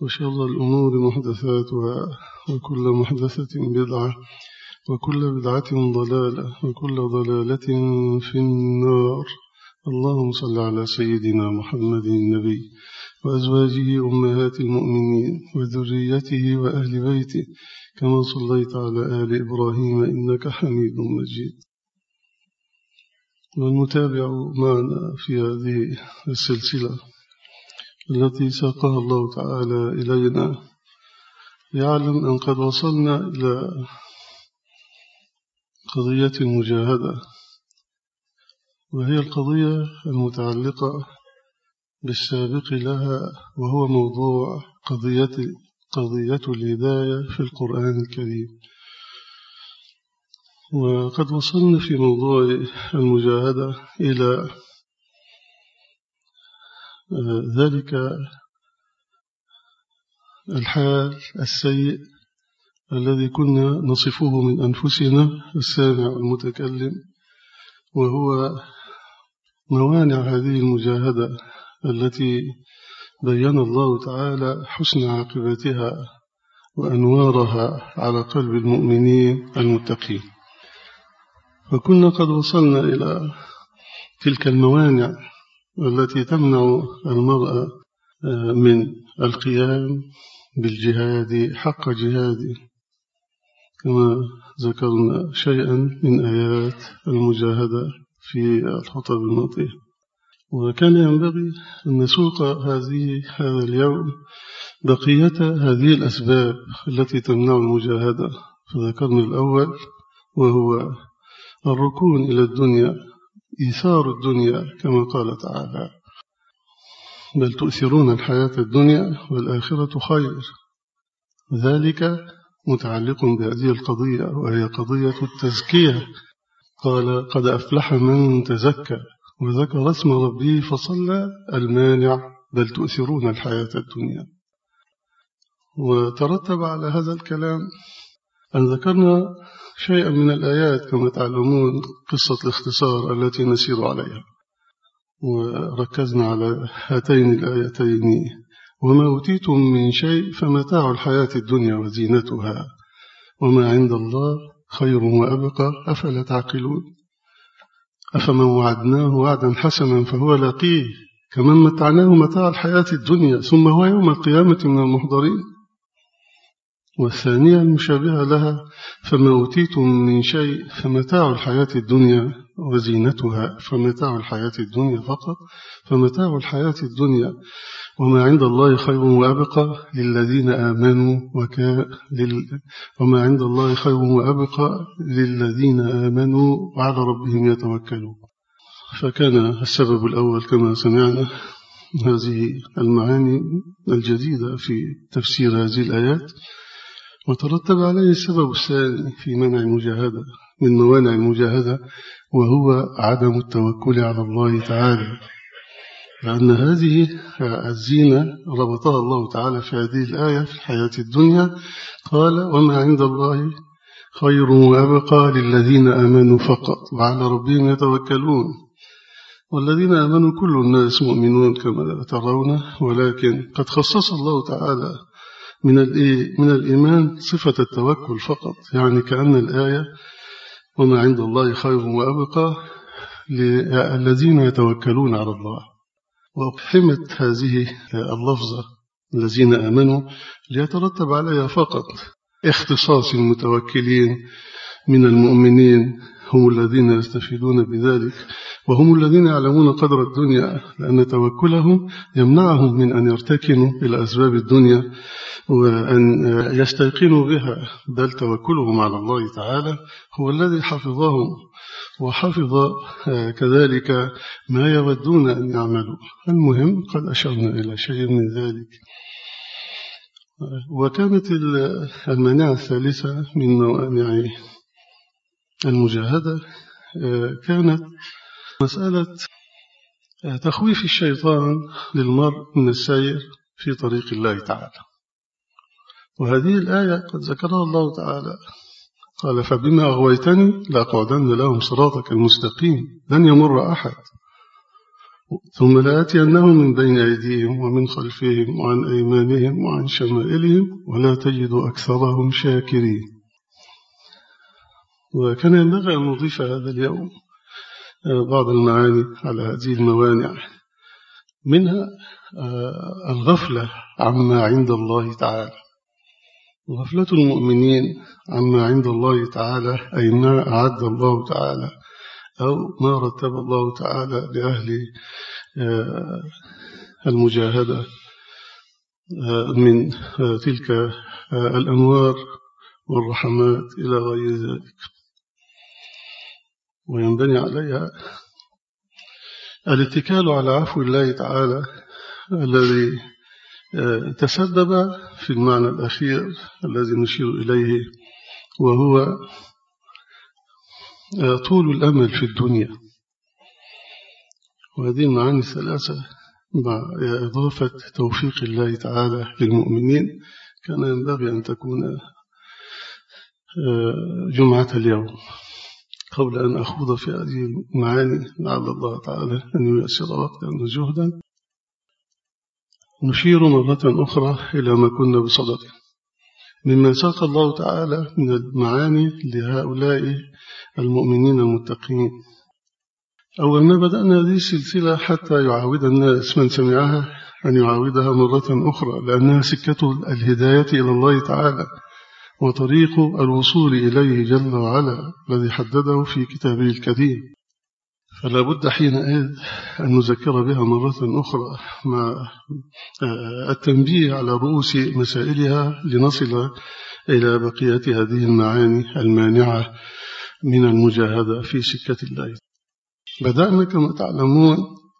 وشر الأمور محدثاتها وكل محدثة بدعة وكل بدعة ضلالة وكل ضلالة في النار. اللهم صل على سيدنا محمد النبي وأزواجه أمهات المؤمنين وذريته وأهل بيته كما صليت على آل إبراهيم إنك حميد مجيد. والمتابع معنا في هذه السلسلة التي ساقها الله تعالى إلينا. يعلم أن قد وصلنا إلى قضية المجاهدة وهي القضية المتعلقة بالسابق لها وهو موضوع قضية, قضية الهداية في القرآن الكريم. وقد وصلنا في موضوع المجاهدة إلى ذلك الحال السيء الذي كنا نصفه من أنفسنا السامع المتكلم وهو موانع هذه المجاهدة التي بين الله تعالى حسن عاقبتها وأنوارها على قلب المؤمنين المتقين. فكنا قد وصلنا إلى تلك الموانع التي تمنع المرأة من القيام بالجهاد حق جهاده كما ذكرنا شيئا من آيات المجاهدة في الخطب الماضية وكان ينبغي أن نسوق هذه هذا اليوم بقية هذه الأسباب التي تمنع المجاهدة. فذكرنا الأول وهو الركون إلى الدنيا. إيثار الدنيا كما قال تعالى. بل تؤثرون الحياة الدنيا والآخرة خير. ذلك متعلق بهذه القضية وهي قضية التزكية. قال قد أفلح من تزكى وذكر اسم ربه فصلى المانع بل تؤثرون الحياة الدنيا. وترتب على هذا الكلام أن ذكرنا شيئا من الآيات كما تعلمون قصة الاختصار التي نسير عليها. وركزنا على هاتين الآيتين. وما أوتيتم من شيء فمتاع الحياة الدنيا وزينتها. وما عند الله خير وأبقى أفلا تعقلون؟ أفمن وعدناه وعدا حسنا فهو لاقيه. كمن متعناه متاع الحياة الدنيا ثم هو يوم القيامة من المحضرين. والثانية المشابهة لها فما أوتيتم من شيء فمتاع الحياة الدنيا وزينتها فمتاع الحياة الدنيا فقط فمتاع الحياة الدنيا. وما عند الله خير وأبقى للذين آمنوا وكا لل وما عند الله خير وأبقى للذين آمنوا وعلى ربهم يتوكلون. فكان السبب الأول كما سمعنا هذه المعاني الجديدة في تفسير هذه الآيات. وترتب عليه السبب الثاني في منع المجاهدة من موانع المجاهدة وهو عدم التوكل على الله تعالى. لأن هذه الزينة ربطها الله تعالى في هذه الآية في الحياة الدنيا. قال وما عند الله خير وأبقى للذين آمنوا فقط وعلى ربهم يتوكلون والذين آمنوا كل الناس مؤمنون كما ترون ولكن قد خصص الله تعالى من من الإيمان صفة التوكل فقط. يعني كأن الآية وما عند الله خير وأبقى للذين يتوكلون على الله. وأقحمت هذه اللفظة الذين آمنوا ليترتب عليها فقط اختصاص المتوكلين من المؤمنين هم الذين يستفيدون بذلك. وهم الذين يعلمون قدر الدنيا لأن توكلهم يمنعهم من أن يرتكنوا إلى أسباب الدنيا وأن يستيقنوا بها. بل توكلهم على الله تعالى هو الذي حفظهم وحفظ كذلك ما يودون أن يعملوا. المهم قد أشرنا إلى شيء من ذلك. وكانت المانعة الثالثة من موانع المجاهدة كانت مسألة تخويف الشيطان للمرء من السير في طريق الله تعالى. وهذه الآية قد ذكرها الله تعالى. قال فبما أغويتني لأقعدن لهم صراطك المستقيم لن يمر أحد. ثم لآتينهم من بين أيديهم ومن خلفهم وعن أيمانهم وعن شمائلهم ولا تجد أكثرهم شاكرين. وكان ينبغي أن نضيف هذا اليوم بعض المعاني على هذه الموانع. منها الغفلة عما عند الله تعالى. غفلة المؤمنين عما عند الله تعالى أي ما أعد الله تعالى أو ما رتب الله تعالى لأهل المجاهدة من تلك الأنوار والرحمات إلى غير ذلك. وينبني عليها. الاتكال على عفو الله تعالى الذي تسبب في المعنى الأخير الذي نشير إليه وهو طول الأمل في الدنيا. وهذه المعاني الثلاثة مع إضافة توفيق الله تعالى للمؤمنين. كان ينبغي أن تكون جمعة اليوم. قبل أن أخوض في هذه المعاني لعل الله تعالى أن ييسر وقتا وجهدا. نشير مرة أخرى إلى ما كنا بصدده مما ساق الله تعالى من المعاني لهؤلاء المؤمنين المتقين. أول ما بدأنا هذه السلسلة حتى يعاود الناس من سمعها أن يعاودها مرة أخرى لأنها سكة الهداية إلى الله تعالى. وطريق الوصول إليه جل وعلا الذي حدده في كتابه الكريم. فلا بد حينئذ أن نذكر بها مرة أخرى مع التنبيه على رؤوس مسائلها لنصل إلى بقية هذه المعاني المانعة من المجاهدة في سكة الله. بدأنا كما تعلمون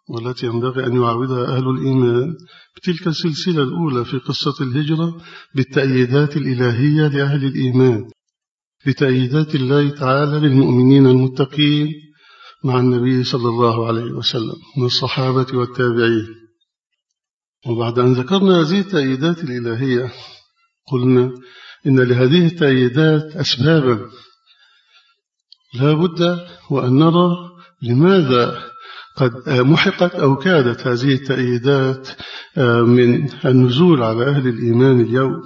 والتي ينبغي أن يعودها أهل الإيمان بتلك السلسلة الأولى في قصة الهجرة بالتأييدات الإلهية لأهل الإيمان بتأييدات الله تعالى للمؤمنين المتقين مع النبي صلى الله عليه وسلم من الصحابة والتابعين. وبعد أن ذكرنا هذه التأييدات الإلهية قلنا إن لهذه التأييدات أسبابا لا بد وأن نرى لماذا قد محقت أو كادت هذه التأييدات من النزول على أهل الإيمان اليوم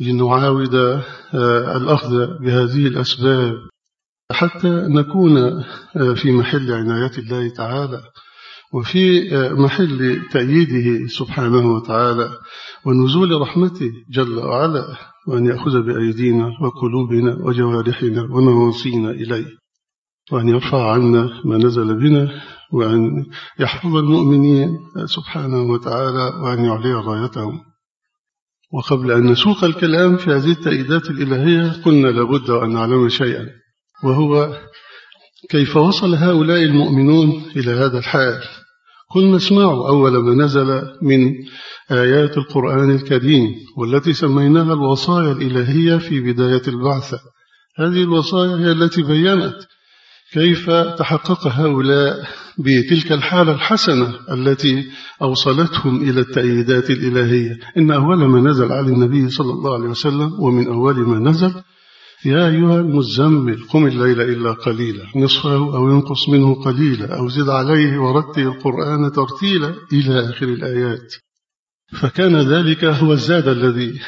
لنعاود الأخذ بهذه الأسباب حتى نكون في محل عناية الله تعالى وفي محل تأييده سبحانه وتعالى ونزول رحمته جل وعلا وأن يأخذ بأيدينا وقلوبنا وجوارحنا ونواصينا إليه وأن يرفع عنا ما نزل بنا وأن يحفظ المؤمنين سبحانه وتعالى وأن يعلي رايتهم. وقبل أن نسوق الكلام في هذه التأييدات الإلهية قلنا لابد أن نعلم شيئا وهو كيف وصل هؤلاء المؤمنون إلى هذا الحال. قلنا اسمعوا أول ما نزل من آيات القرآن الكريم والتي سميناها الوصايا الإلهية في بداية البعثة. هذه الوصايا هي التي بيّنت كيف تحقق هؤلاء بتلك الحالة الحسنة التي أوصلتهم إلى التأييدات الإلهية؟ إن أول ما نزل على النبي صلى الله عليه وسلم ومن أول ما نزل يا أيها المزمل قم الليل إلا قليلا نصفه أو ينقص منه قليلا أو زد عليه ورتل القرآن ترتيلا إلى آخر الآيات. فكان ذلك هو الزاد الذي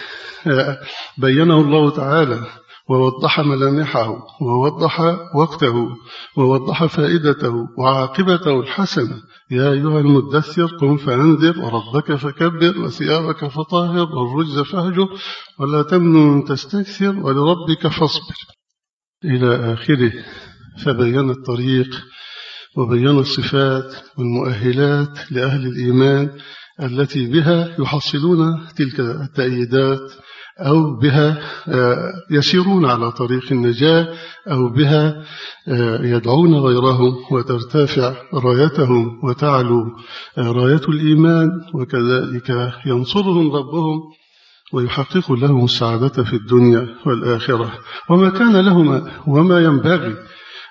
بينه الله تعالى ووضح ملامحه ووضح وقته ووضح فائدته وعاقبته الحسنة. يا أيها المدثر قم فأنذر وربك فكبر وثيابك فطهر والرجز فهجر ولا تمنن تستكثر ولربك فاصبر. إلى آخره. فبين الطريق وبين الصفات والمؤهلات لأهل الإيمان التي بها يحصلون تلك التأييدات أو بها آه، يسيرون على طريق النجاة أو بها آه، يدعون غيرهم وترتفع رايتهم وتعلو آه، راية الإيمان وكذلك ينصرهم ربهم ويحقق لهم السعادة في الدنيا والآخرة. وما كان لهم وما ينبغي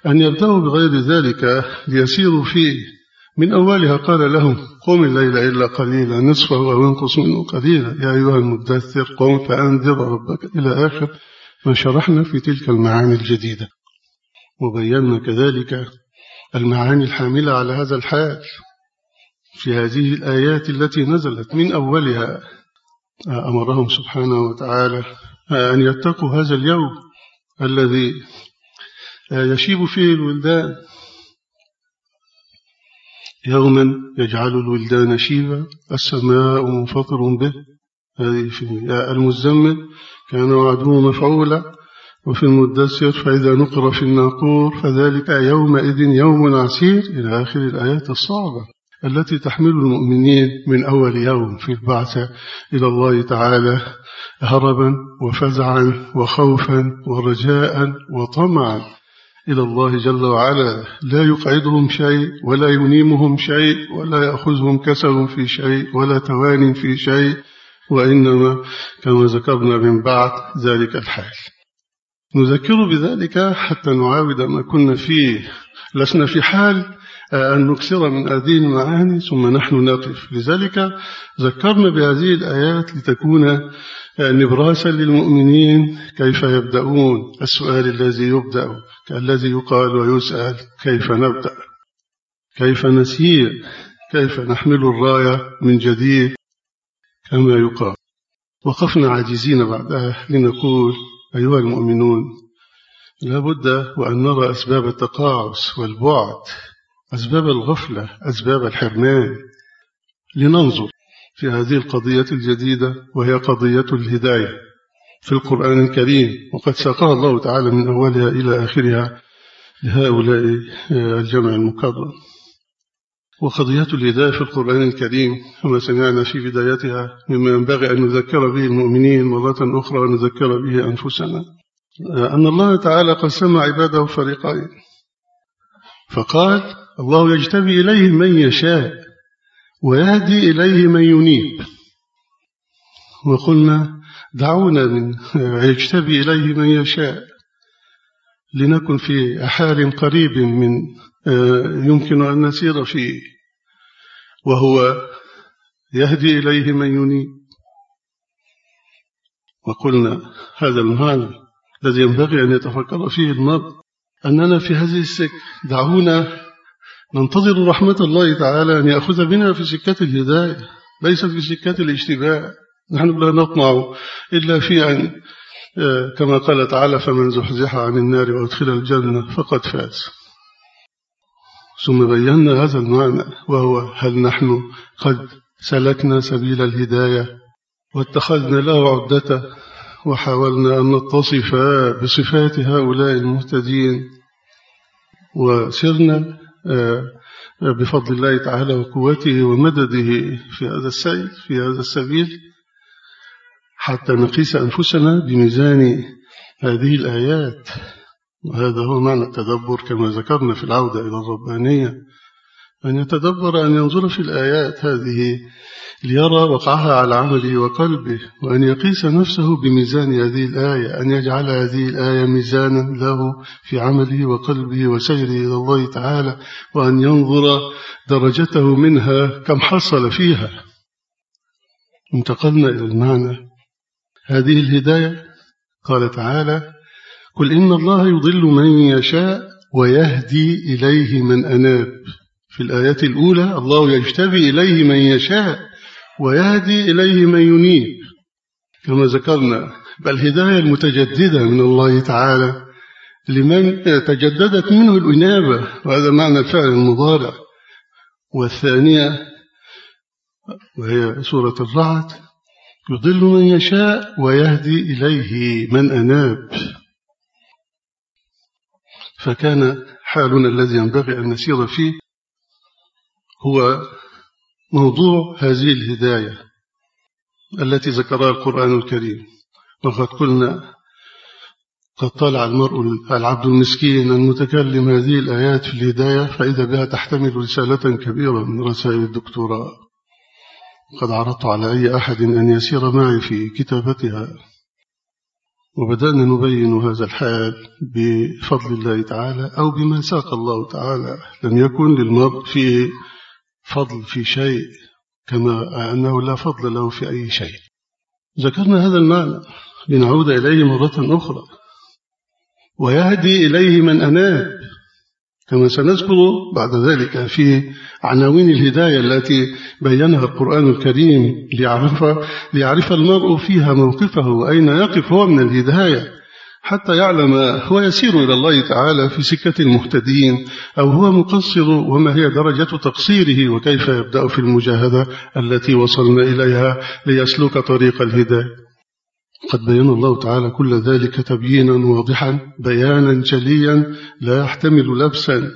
أن يبدأوا بغير ذلك ليسيروا فيه. من أولها قال لهم قم الليل إلا قليلا نصفه أو انقص منه قليلا. يا أيها المدثر قم فأنذر ربك إلى آخر ما شرحنا في تلك المعاني الجديدة. وبينا كذلك المعاني الحاملة على هذا الحال في هذه الآيات التي نزلت. من أولها أمرهم سبحانه وتعالى أن يتقوا هذا اليوم الذي يشيب فيه الولدان. يوما يجعل الولدان شيبا السماء منفطر به. هذه في المزمل كان وعده مفعولا وفي المدسر فإذا نقر في الناقور فذلك يومئذ يوم عسير إلى آخر الآيات الصعبة التي تحمل المؤمنين من أول يوم في البعث إلى الله تعالى هربا وفزعا وخوفا ورجاء وطمعا. إلى الله جل وعلا. لا يقعدهم شيء ولا ينيمهم شيء ولا يأخذهم كسل في شيء ولا توان في شيء وإنما كما ذكرنا من بعد ذلك الحال. نذكر بذلك حتى نعاود ما كنا فيه. لسنا في حال أن نكثر من هذه المعاني ثم نحن نقف. لذلك ذكرنا بهذه الآيات لتكون نبراسا للمؤمنين كيف يبدأون. السؤال الذي يبدأ كالذي يقال ويسأل كيف نبدأ؟ كيف نسير؟ كيف نحمل الراية من جديد؟ كما يقال. وقفنا عاجزين بعدها لنقول أيها المؤمنون لابد وأن نرى أسباب التقاعس والبعد أسباب الغفلة أسباب الحرمان. لننظر في هذه القضية الجديدة وهي قضية الهداية. في القرآن الكريم وقد ساقها الله تعالى من أولها إلى آخرها لهؤلاء الجمع المكرم. وقضية الهداية في القرآن الكريم كما سمعنا في بدايتها مما ينبغي أن نذكر به المؤمنين مرة أخرى ونذكر به أنفسنا. أن الله تعالى قسم عباده فريقين. فقال الله يجتبي إليه من يشاء ويهدي إليه من ينيب. وقلنا دعونا من يجتبي إليه من يشاء لنكن في حال قريب من يمكن أن نسير فيه وهو يهدي إليه من ينيب. وقلنا هذا المعنى الذي ينبغي أن يتفكر فيه المرء أننا في هذه السكة دعونا ننتظر رحمة الله تعالى أن يأخذ بنا في سكة الهداية ليست في سكة الاشتباع نحن لا نطمع إلا في أن آه، كما قال تعالى فمن زحزح عن النار وأدخل الجنة فقد فاز. ثم بينا هذا المعنى وهو هل نحن قد سلكنا سبيل الهداية واتخذنا له عدة وحاولنا أن نتصف بصفات هؤلاء المهتدين وسرنا بفضل الله تعالى وقوته ومدده في هذا السيل في هذا السبيل حتى نقيس أنفسنا بميزان هذه الآيات. وهذا هو معنى التدبر كما ذكرنا في العودة إلى الربانية أن يتدبر أن ينظر في الآيات هذه ليرى وقعها على عمله وقلبه وأن يقيس نفسه بميزان هذه الآية أن يجعل هذه الآية ميزانا له في عمله وقلبه وسيره إلى الله تعالى وأن ينظر درجته منها كم حصل فيها. انتقلنا إلى المعنى. هذه الهداية؟ قال تعالى قل إن الله يضل من يشاء ويهدي إليه من أناب. في الآيات الأولى الله يجتبي إليه من يشاء ويهدي إليه من ينيب كما ذكرنا. بل هداية المتجددة من الله تعالى لمن تجددت منه الإنابة وهذا معنى الفعل المضارع. والثانية وهي سورة الرعد يضل من يشاء ويهدي إليه من أناب. فكان حالنا الذي ينبغي أن نسير فيه هو موضوع هذه الهداية التي ذكرها القرآن الكريم. وقد قلنا قد طالع المرء العبد المسكين المتكلم هذه الآيات في الهداية فإذا بها تحتمل رسالة كبيرة من رسائل الدكتوراه. قد عرضت على أي أحد أن يسير معي في كتابتها. وبدأنا نبين هذا الحال بفضل الله تعالى أو بما ساق الله تعالى. لم يكن للمرء في فضل في شيء كما أنه لا فضل له في أي شيء. ذكرنا هذا المعنى. لنعود إليه مرة أخرى. ويهدي إليه من أناب كما سنذكر بعد ذلك في عناوين الهداية التي بينها القرآن الكريم ليعرف, ليعرف المرء فيها موقفه وأين يقف هو من الهداية. حتى يعلم هو يسير إلى الله تعالى في سكة المهتدين أو هو مقصر وما هي درجة تقصيره وكيف يبدأ في المجاهدة التي وصلنا إليها ليسلك طريق الهداية. قد بين الله تعالى كل ذلك تبيينا واضحا بيانا جليا لا يحتمل لبسا.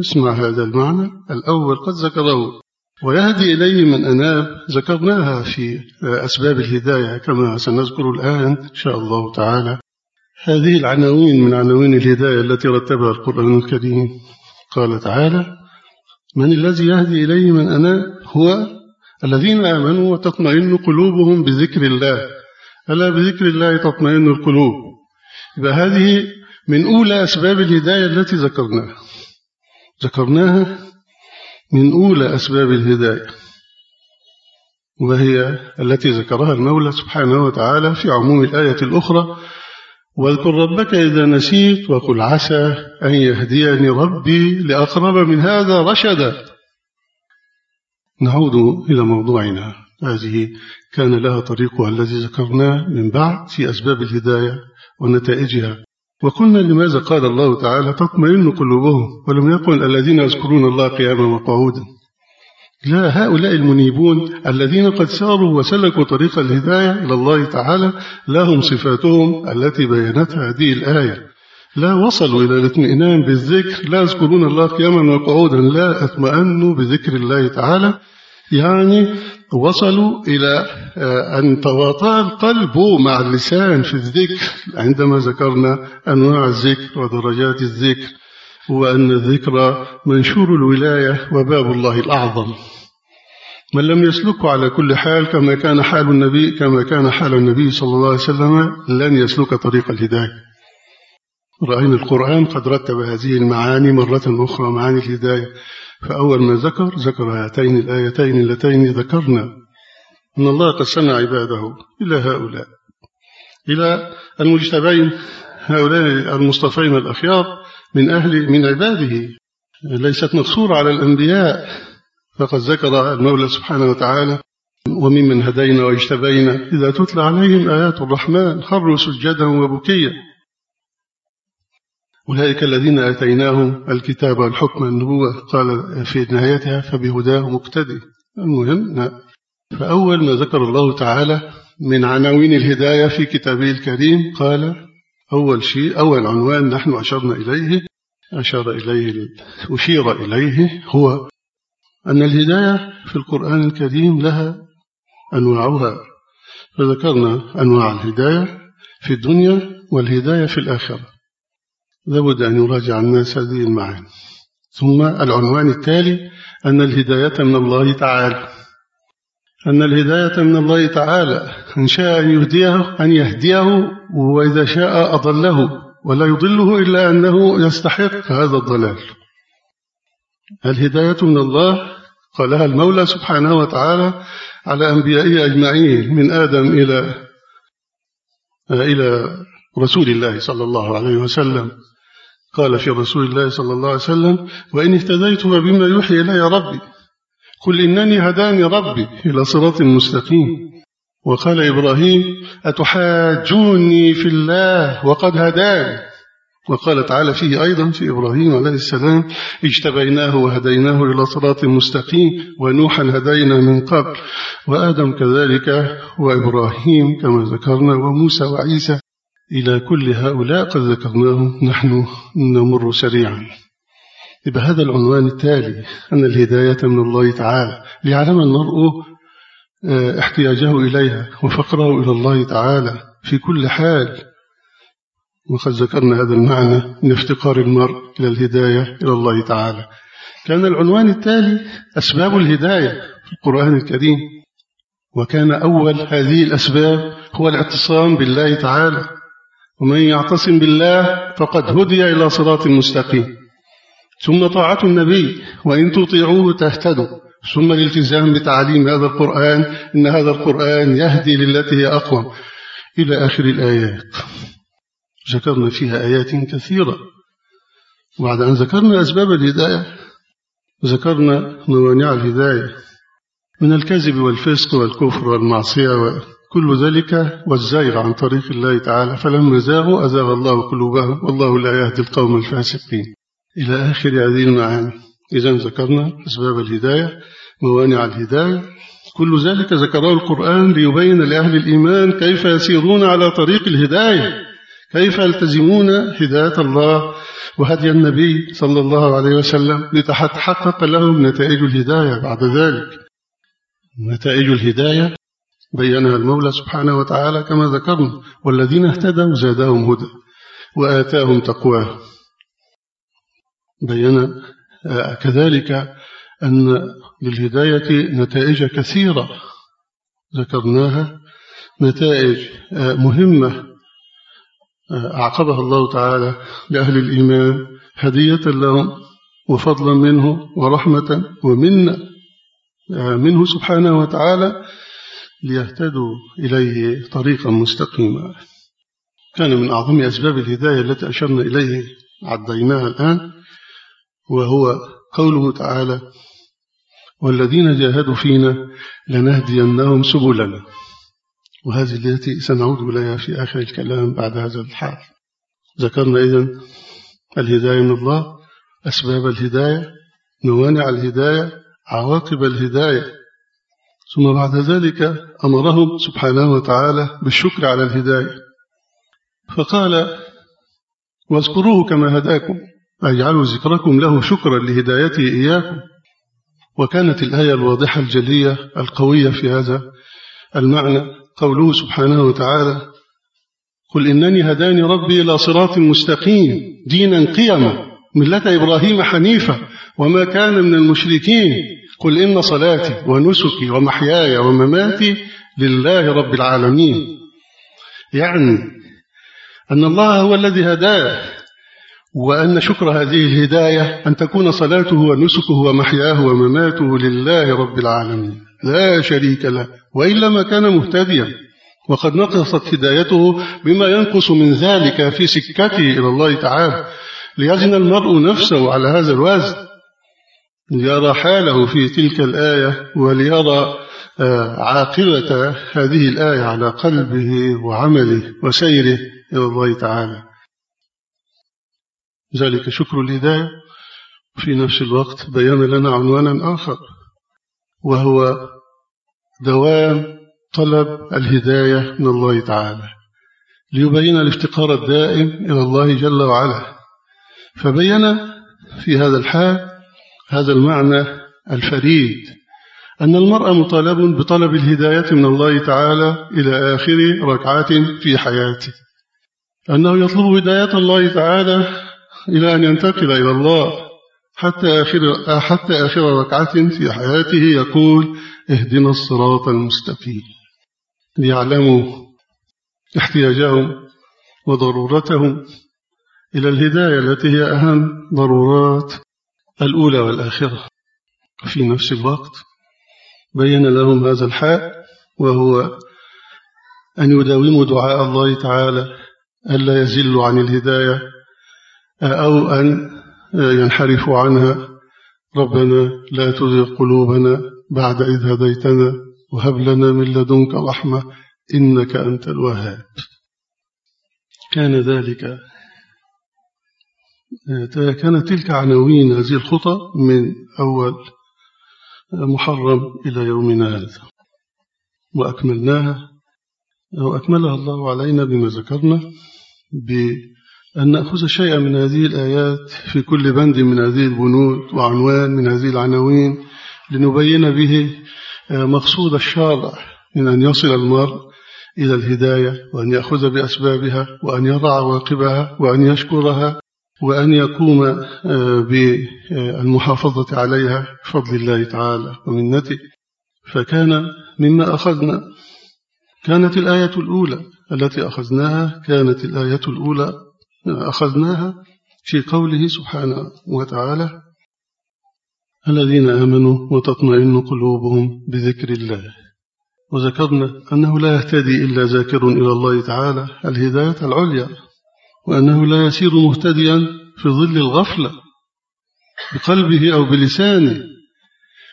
اسمع هذا المعنى الأول قد ذكره. ويهدي إليه من أناب ذكرناها في أسباب الهداية كما سنذكر الآن إن شاء الله تعالى. هذه العناوين من عناوين الهداية التي رتبها القرآن الكريم. قال تعالى من الذي يهدي إليه من أناب هو الذين آمنوا وتطمئن قلوبهم بذكر الله. ألا بذكر الله تطمئن القلوب. يبقى هذه من أولى أسباب الهداية التي ذكرناها. ذكرناها من أولى أسباب الهداية. وهي التي ذكرها المولى سبحانه وتعالى في عموم الآية الأخرى واذكر ربك إذا نسيت وقل عسى أن يهديني ربي لأقرب من هذا رشدا. نعود إلى موضوعنا. هذه كان لها طريقها الذي ذكرناه من بعد في أسباب الهداية ونتائجها. وقلنا لماذا قال الله تعالى تطمئن قلوبهم ولم يقل الذين يذكرون الله قياما وقعودا لا هؤلاء المنيبون الذين قد ساروا وسلكوا طريق الهداية إلى الله تعالى لهم صفاتهم التي بينتها هذه الآية. لا وصلوا إلى الاطمئنان بالذكر لا يذكرون الله قياما وقعودا لا اطمئنوا بذكر الله تعالى. يعني وصلوا إلى آه، أن تواطأ القلب مع اللسان في الذكر عندما ذكرنا أنواع الذكر ودرجات الذكر وأن الذكر منشور الولاية وباب الله الأعظم. من لم يسلكه على كل حال كما كان حال النبي كما كان حال النبي صلى الله عليه وسلم لن يسلك طريق الهداية. رأينا القرآن قد رتب هذه المعاني مرة أخرى معاني الهداية. فأول ما ذكر ذكر هاتين الآيتين اللتين ذكرنا. أن الله قسم عباده إلى هؤلاء. إلى المجتبين هؤلاء المصطفين الأخيار من أهل من عباده. ليست مقصورة على الأنبياء. فقد ذكر المولى سبحانه وتعالى وممن هدينا واجتبينا إذا تتلى عليهم آيات الرحمن خروا سجدا وبكيا. أولئك الذين آتيناهم الكتاب والحكم النبوة. قال في نهايتها فبهداه مقتدي. المهم فأول ما ذكر الله تعالى من عناوين الهداية في كتابه الكريم قال أول شيء أول عنوان نحن أشرنا إليه أشار إليه أشير إليه هو أن الهداية في القرآن الكريم لها أنواعها. فذكرنا أنواع الهداية في الدنيا والهداية في الآخرة. لابد أن يراجع الناس هذه المعاني. ثم العنوان التالي أن الهداية من الله تعالى. أن الهداية من الله تعالى إن شاء أن يهديه أن يهديه وإذا شاء أضله ولا يضله إلا أنه يستحق هذا الضلال. الهداية من الله قالها المولى سبحانه وتعالى على أنبيائه أجمعين من آدم إلى إلى رسول الله صلى الله عليه وسلم. قال في رسول الله صلى الله عليه وسلم وإن اهتديت فبما يوحي إلي ربي قل إنني هداني ربي إلى صراط مستقيم. وقال إبراهيم أتحاجوني في الله وقد هداني. وقال تعالى فيه أيضا في إبراهيم عليه السلام اجتبيناه وهديناه إلى صراط مستقيم ونوحا هدينا من قبل وآدم كذلك وإبراهيم كما ذكرنا وموسى وعيسى إلى كل هؤلاء قد ذكرناهم نحن نمر سريعا. بهذا العنوان التالي أن الهداية من الله تعالى ليعلم المرء آه، احتياجه إليها وفقره إلى الله تعالى في كل حال. وقد ذكرنا هذا المعنى من افتقار المرء إلى الهداية إلى الله تعالى. كان العنوان التالي أسباب الهداية في القرآن الكريم. وكان أول هذه الأسباب هو الاعتصام بالله تعالى. ومن يعتصم بالله فقد هدي إلى صراط مستقيم. ثم طاعة النبي وإن تطيعوه تهتدوا. ثم الالتزام بتعليم هذا القرآن إن هذا القرآن يهدي للتي هي أقوم إلى آخر الآيات. ذكرنا فيها آيات كثيرة. وبعد أن ذكرنا أسباب الهداية ذكرنا موانع الهداية من الكذب والفسق والكفر والمعصية وكل ذلك والزيغ عن طريق الله تعالى. فلما زاغوا أزاغ الله قلوبهم والله لا يهدي القوم الفاسقين. إلى آخر هذه المعاني. إذا ذكرنا أسباب الهداية موانع الهداية. كل ذلك ذكره القرآن ليبين لأهل الإيمان كيف يسيرون على طريق الهداية. كيف يلتزمون هداية الله وهدي النبي صلى الله عليه وسلم لتحقق لهم نتائج الهداية بعد ذلك؟ نتائج الهداية بينها المولى سبحانه وتعالى كما ذكرنا والذين اهتدوا زادهم هدى وآتاهم تقواه بين آه، كذلك أن للهداية نتائج كثيرة ذكرناها نتائج آه، مهمة أعقبها الله تعالى لأهل الإيمان هدية لهم وفضلا منه ورحمة ومنة منه سبحانه وتعالى ليهتدوا إليه طريقا مستقيما. كان من أعظم أسباب الهداية التي أشرنا إليه عديناها الآن وهو قوله تعالى والذين جاهدوا فينا لنهدينهم سبلنا. وهذه التي سنعود إليها في آخر الكلام بعد هذا الحال. ذكرنا إذن الهداية من الله أسباب الهداية موانع الهداية عواقب الهداية. ثم بعد ذلك أمرهم سبحانه وتعالى بالشكر على الهداية. فقال واذكروه كما هداكم أجعلوا ذكركم له شكرا لهدايته إياكم. وكانت الآية الواضحة الجلية القوية في هذا المعنى. قوله سبحانه وتعالى قل إنني هداني ربي إلى صراط مستقيم دينا قيما ملة إبراهيم حنيفة وما كان من المشركين قل إن صلاتي ونسكي ومحياي ومماتي لله رب العالمين. يعني أن الله هو الذي هداه وأن شكر هذه الهداية أن تكون صلاته ونسكه ومحياه ومماته لله رب العالمين. لا شريك له وإلا ما كان مهتديا. وقد نقصت هدايته بما ينقص من ذلك في سكته إلى الله تعالى ليزن المرء نفسه على هذا الوزن ليرى حاله في تلك الآية وليرى آه، عاقبة هذه الآية على قلبه وعمله وسيره إلى الله تعالى. ذلك شكر الهداية. في نفس الوقت بيان لنا عنوانا آخر وهو دوام طلب الهداية من الله تعالى ليبين الافتقار الدائم إلى الله جل وعلا. فبين في هذا الحال هذا المعنى الفريد أن المرء مطالب بطلب الهداية من الله تعالى إلى آخر ركعات في حياته. أنه يطلب هداية الله تعالى إلى أن ينتقل إلى الله حتى آخر, حتى آخر ركعة في حياته يقول اهدنا الصراط المستقيم. ليعلموا احتياجهم وضرورتهم إلى الهداية التي هي أهم ضرورات الأولى والآخرة. في نفس الوقت بين لهم هذا الحال وهو أن يداوموا دعاء الله تعالى ألا يزلوا عن الهداية أو أن ينحرفوا عنها. ربنا لا تزغ قلوبنا بعد إذ هديتنا وهب لنا من لدنك رحمة إنك أنت الوهاب. كان ذلك كانت تلك عناوين هذه الخطى من أول محرم إلى يومنا هذا. وأكملناها وأكملها الله علينا بما ذكرنا بأن نأخذ شيئا من هذه الآيات في كل بند من هذه البنود وعنوان من هذه العناوين لنبين به مقصود الشارع من أن يصل المرء إلى الهداية وأن يأخذ بأسبابها وأن يرى عواقبها وأن يشكرها وأن يقوم بالمحافظة عليها بفضل الله تعالى ومنته. فكان مما أخذنا كانت الآية الأولى. التي أخذناها كانت الآية الأولى أخذناها في قوله سبحانه وتعالى الذين آمنوا وتطمئن قلوبهم بذكر الله. وذكرنا أنه لا يهتدي إلا ذاكر إلى الله تعالى الهداية العليا وأنه لا يسير مهتديا في ظل الغفلة بقلبه أو بلسانه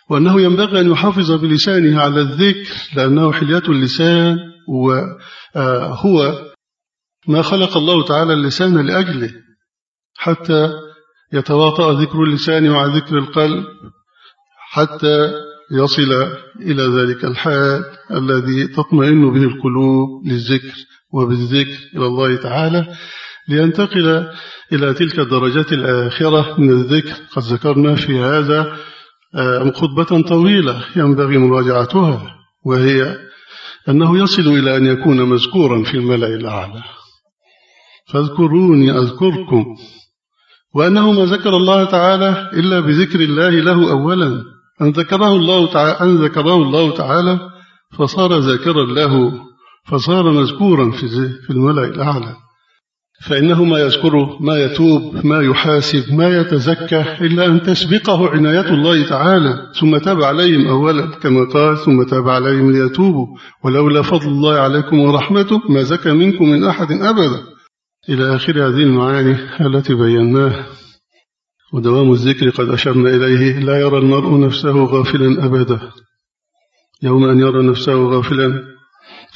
وأنه ينبغي أن يحافظ بلسانه على الذكر لأنه حلية اللسان وهو ما خلق الله تعالى اللسان لأجله حتى يتواطأ ذكر اللسان مع ذكر القلب حتى يصل إلى ذلك الحال الذي تطمئن به القلوب للذكر وبالذكر إلى الله تعالى لينتقل إلى تلك الدرجات الآخرة من الذكر. قد ذكرنا في هذا خطبة طويلة ينبغي مراجعتها وهي أنه يصل إلى أن يكون مذكورا في الملأ الأعلى. فاذكروني أذكركم. وأنه ما ذكر الله تعالى إلا بذكر الله له أولا. أن ذكره الله تعالى, أن ذكره الله تعالى فصار ذاكرا له فصار مذكورا في الملأ الأعلى. فإنه ما يذكره ما يتوب ما يحاسب ما يتزكى إلا أن تسبقه عناية الله تعالى. ثم تاب عليهم أولا كما قال ثم تاب عليهم ليتوبوا. ولولا فضل الله عليكم ورحمته ما زكى منكم من أحد أبدا. إلى آخر هذه المعاني التي بيناها. ودوام الذكر قد أشرنا إليه. لا يرى المرء نفسه غافلا أبدا. يوم أن يرى نفسه غافلا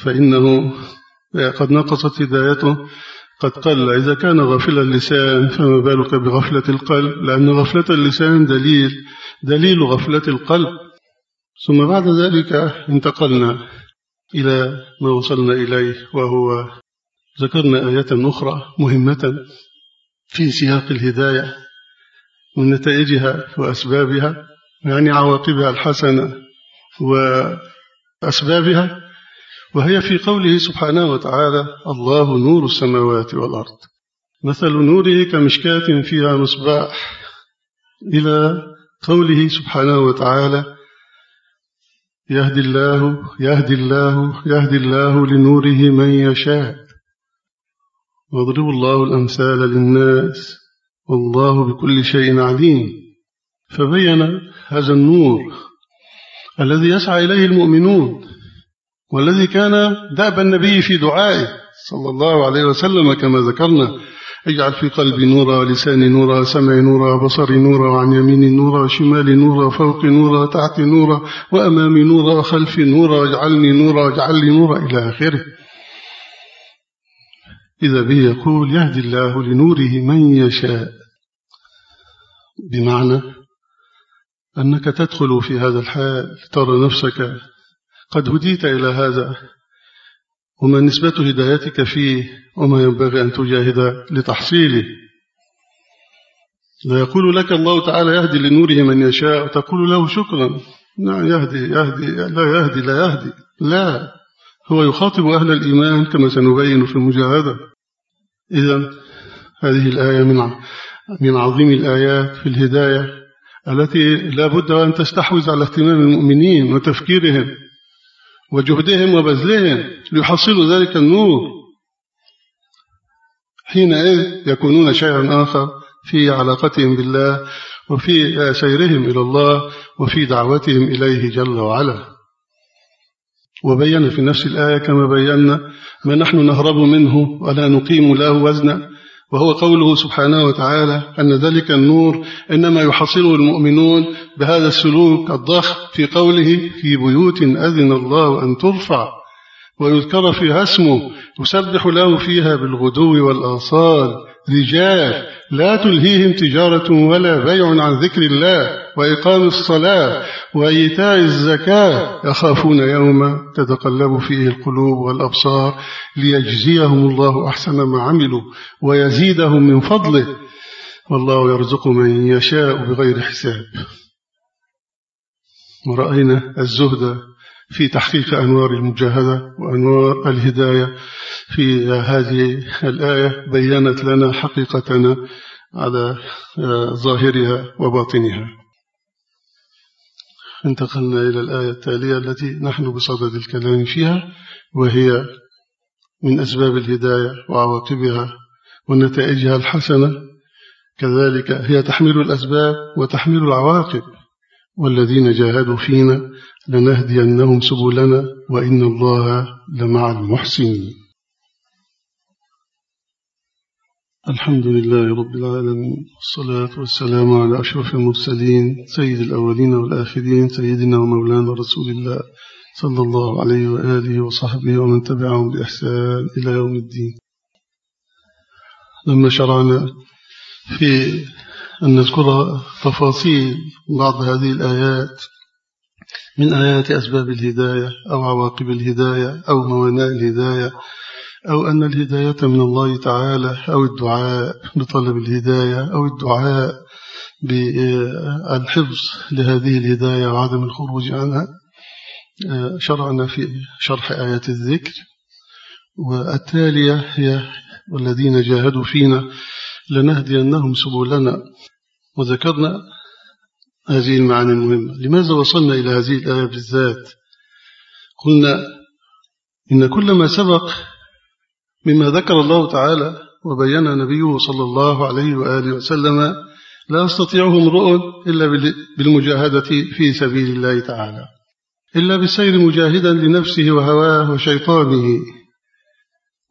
فإنه قد نقصت هدايته. قد قل إذا كان غافل اللسان فما بالك بغفلة القلب؟ لأن غفلة اللسان دليل دليل غفلة القلب. ثم بعد ذلك انتقلنا إلى ما وصلنا إليه وهو ذكرنا آية أخرى مهمة في سياق الهداية من نتائجها وأسبابها يعني عواقبها الحسنة وأسبابها وهي في قوله سبحانه وتعالى الله نور السماوات والأرض مثل نوره كمشكاة فيها مصباح إلى قوله سبحانه وتعالى يهدي الله يهدي الله يهدي الله لنوره من يشاء واضرب الله الأمثال للناس والله بكل شيء عليم. فبين هذا النور الذي يسعى إليه المؤمنون والذي كان داب النبي في دعائه صلى الله عليه وسلم كما ذكرنا. اجعل في قلبي نورا ولساني نورا وسمعي نورا وبصري نورا وعن يميني نورا وشمالي نورا وفوقي نورا وتحتي نورا وأمامي نورا وخلفي نورا واجعلني نورا واجعل لي نورا إلى آخره. إذا به يقول يهدي الله لنوره من يشاء. بمعنى أنك تدخل في هذا الحال ترى نفسك قد هديت إلى هذا وما نسبة هدايتك فيه وما ينبغي أن تجاهد لتحصيله. لا يقول لك الله تعالى يهدي لنوره من يشاء تقول له شكرا. نعم يهدي يهدي لا يهدي لا يهدي لا. هو يخاطب أهل الإيمان كما سنبين في المجاهدة. إذا هذه الآية من من عظيم الآيات في الهداية التي لا بد أن تستحوذ على اهتمام المؤمنين وتفكيرهم وجهدهم وبذلهم ليحصلوا ذلك النور. حينئذ يكونون شيئا آخر في علاقتهم بالله وفي سيرهم إلى الله وفي دعوتهم إليه جل وعلا. وبين في نفس الآية كما بينا ما نحن نهرب منه ولا نقيم له وزنا وهو قوله سبحانه وتعالى أن ذلك النور إنما يحصله المؤمنون بهذا السلوك الضخم في قوله في بيوت أذن الله أن ترفع ويذكر فيها اسمه يسبح له فيها بالغدو والآصال. رجال لا تلهيهم تجارة ولا بيع عن ذكر الله وإقام الصلاة وإيتاء الزكاة. يخافون يوما تتقلب فيه القلوب والأبصار ليجزيهم الله أحسن ما عملوا ويزيدهم من فضله. والله يرزق من يشاء بغير حساب. ورأينا الزهد في تحقيق أنوار المجاهدة وأنوار الهداية. في هذه الآية بيّنت لنا حقيقتنا على ظاهرها وباطنها. انتقلنا إلى الآية التالية التي نحن بصدد الكلام فيها وهي من أسباب الهداية وعواقبها ونتائجها الحسنة. كذلك هي تحمل الأسباب وتحمل العواقب والذين جاهدوا فينا لنهدينهم سبلنا وإن الله لمع المحسنين. الحمد لله رب العالمين والصلاة والسلام على أشرف المرسلين سيد الأولين والآخرين سيدنا ومولانا رسول الله صلى الله عليه وآله وصحبه ومن تبعهم بإحسان إلى يوم الدين. لما شرعنا في أن نذكر تفاصيل بعض هذه الآيات من آيات أسباب الهداية أو عواقب الهداية أو مواناء الهداية أو أن الهداية من الله تعالى أو الدعاء بطلب الهداية أو الدعاء بالحفظ لهذه الهداية وعدم الخروج عنها شرعنا في شرح آية الذكر. والتالية هي والذين جاهدوا فينا لنهدينهم سبلنا. وذكرنا هذه المعاني المهمة. لماذا وصلنا إلى هذه الآية بالذات؟ قلنا إن كل ما سبق مما ذكر الله تعالى وبين نبيه صلى الله عليه وآله وسلم لا يستطيعه امرؤ إلا بالمجاهدة في سبيل الله تعالى إلا بالسير مجاهدا لنفسه وهواه وشيطانه.